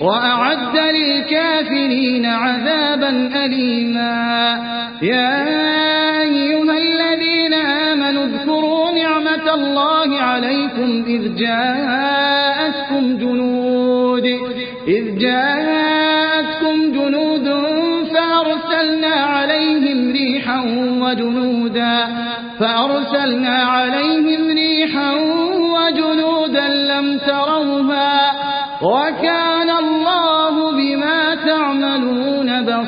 وأعد للكافرين عذابا أليما. يا أيها الذين آمنوا اذكروا نعمة الله عليكم إذ جاءتكم جنود. إذ جاءتكم جنود فأرسلنا عليهم ريحا وجنودا. فأرسلنا عليهم ريحا وجنودا لم تروها. وكان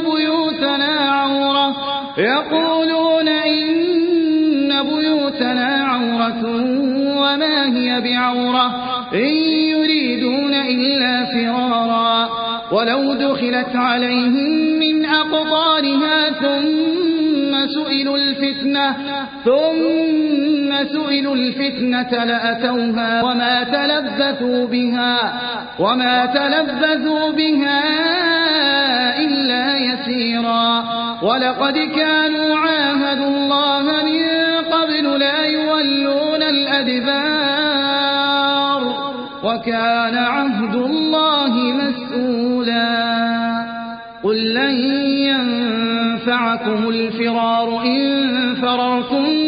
بيوتنا عورة يقولون إن بيوتنا عورة وما هي بعورة إن يريدون إلا فرارا ولو دخلت عليهم من أقطارها ثم سئلوا الفتنة ثم سئلوا الفتنة لأتوها وما تلبثوا بها وما تلبثوا بها إلا يسيرا. ولقد كانوا عاهدوا الله من قبل لا يولون الأدبار. وكان عهد الله مسؤولا. قل لن ينفعكم الفرار إن فررتم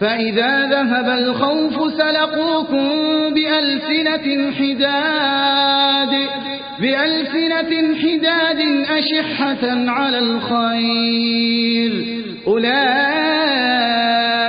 فإذا ذهب الخوف سلقوكم بألسنة حداد بألسنة حداد أشحة على الخير. أولئك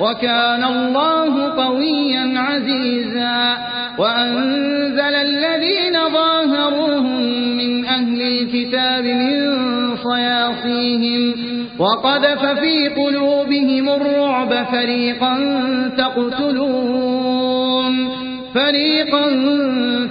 وكان الله قويا عزيزا. وأنزل الذين ظاهروهم من أهل الكتاب من صياصيهم. وقذف في قلوبهم الرعب فريقا تقتلون. فريقا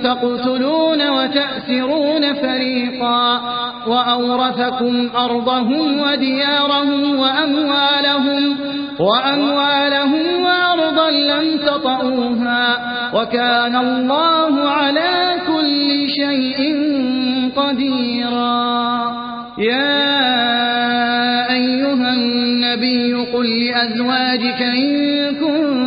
تقتلون وتأسرون فريقا وأورثكم أرضهم وديارهم وأموالهم وأموالهم وأرضا لم تطئوها وكان الله على كل شيء قديرا. يا أيها النبي قل لأزواجك إن كنتن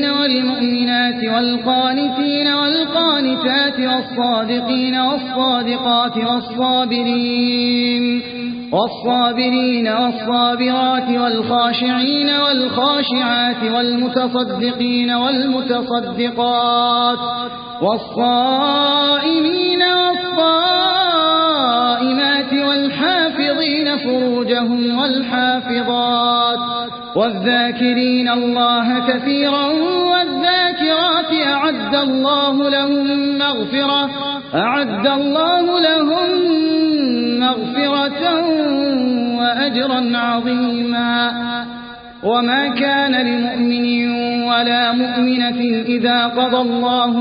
والمؤمنات والقانتين والقانتات والصادقين والصادقات والصابرين والصابرين والصابرات والخاشعين والخاشعات والمتصدقين والمتصدقات والصائمين والصائمات والحافظين فروجهم والحافظات والذاكرين الله كثيرا والذاكرات أعد الله لهم مغفرة أعد الله لهم مغفرة وأجرا عظيما. وما كان لمؤمن ولا مؤمنة إذا قضى الله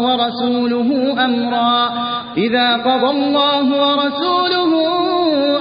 ورسوله أمرا إذا قضى الله ورسوله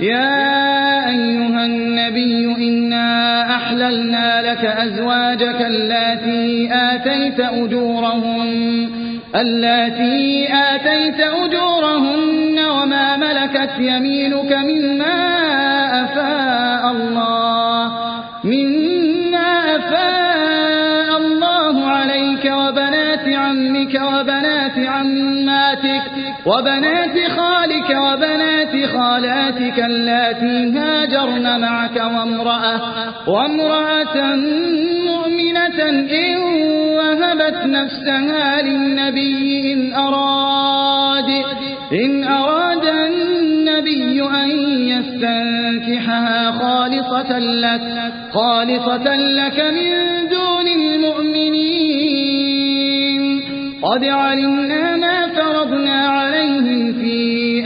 يا أيها النبي إنا أحللنا لك أزواجك التي آتيت أجورهم التي آتيت أجورهن وما ملكت يمينك مما أفاء الله مما أفاء الله عليك وبنات عمك وبنات عماتك وبنات خالك وبنات خالاتك اللاتي هاجرن معك وامرأة, وامرأة مؤمنة إن وهبت نفسها للنبي إن أراد, إن أراد النبي أن يستنكحها خالصة لك, خالصة لك من دون المؤمنين. قد علمنا ما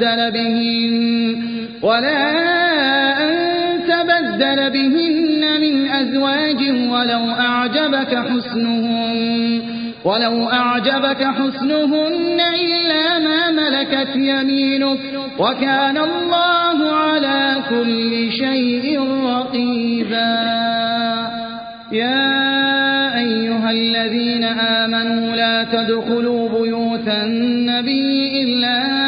تبدل بهن ولا أن تبدل بهن من أزواج ولو أعجبك حسنهن ولو أعجبك حسنهن إلا ما ملكت يمينك وكان الله على كل شيء رقيبا. يا أيها الذين آمنوا لا تدخلوا بيوت النبي إلا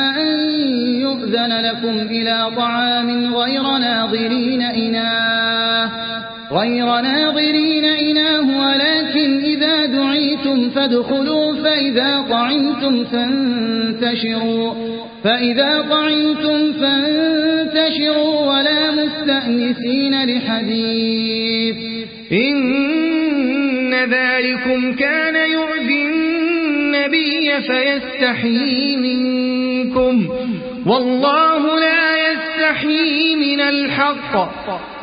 لكم إلى طعام غير ناظرين إناه غير ناظرين إناه ولكن إذا دعيتم فادخلوا فإذا طعمتم فانتشروا فإذا طعمتم فانتشروا ولا مستأنسين لحديث. إن ذلكم كان يعذي النبي فيستحيي منكم. والله لا يستحيي من الحق.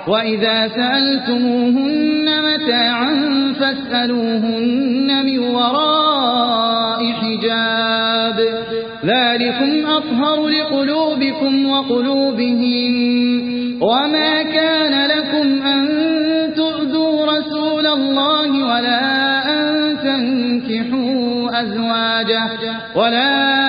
وإذا سألتموهن متاعا فاسألوهن من وراء حجاب. ذلكم أطهر لقلوبكم وقلوبهم. وما كان لكم أن تؤذوا رسول الله ولا أن تنكحوا أزواجه. ولا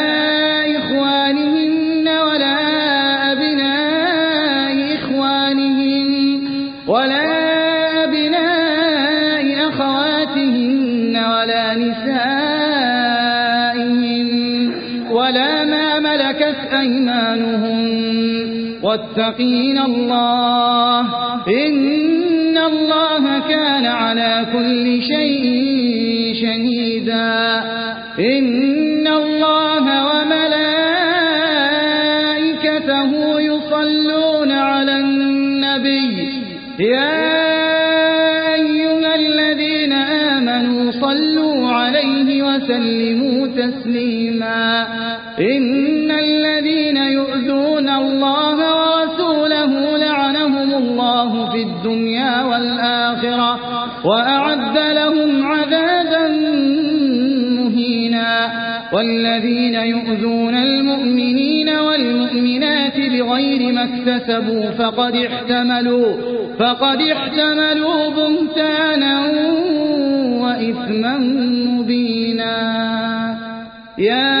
واتقين الله. إن الله كان على كل شيء شهيدا والذين يؤذون المؤمنين والمؤمنات بغير ما اكتسبوا فقد احتملوا فقد احتملوا بهتانا وإثما مبينا. يا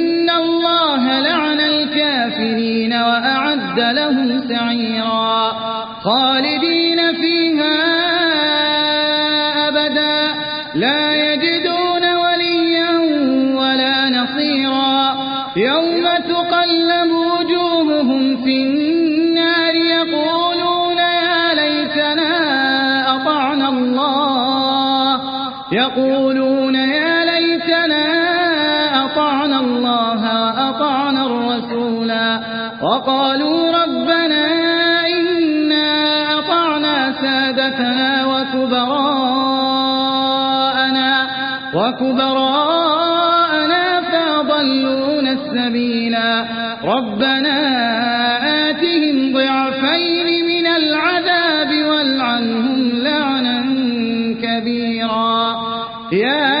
وأعد لهم سعيرا. خالدين فيها أبدا. لا يجدون وكبراءنا فأضلونا السبيلا. ربنا آتهم ضعفين من العذاب والعنهم لعنا كبيرا. يا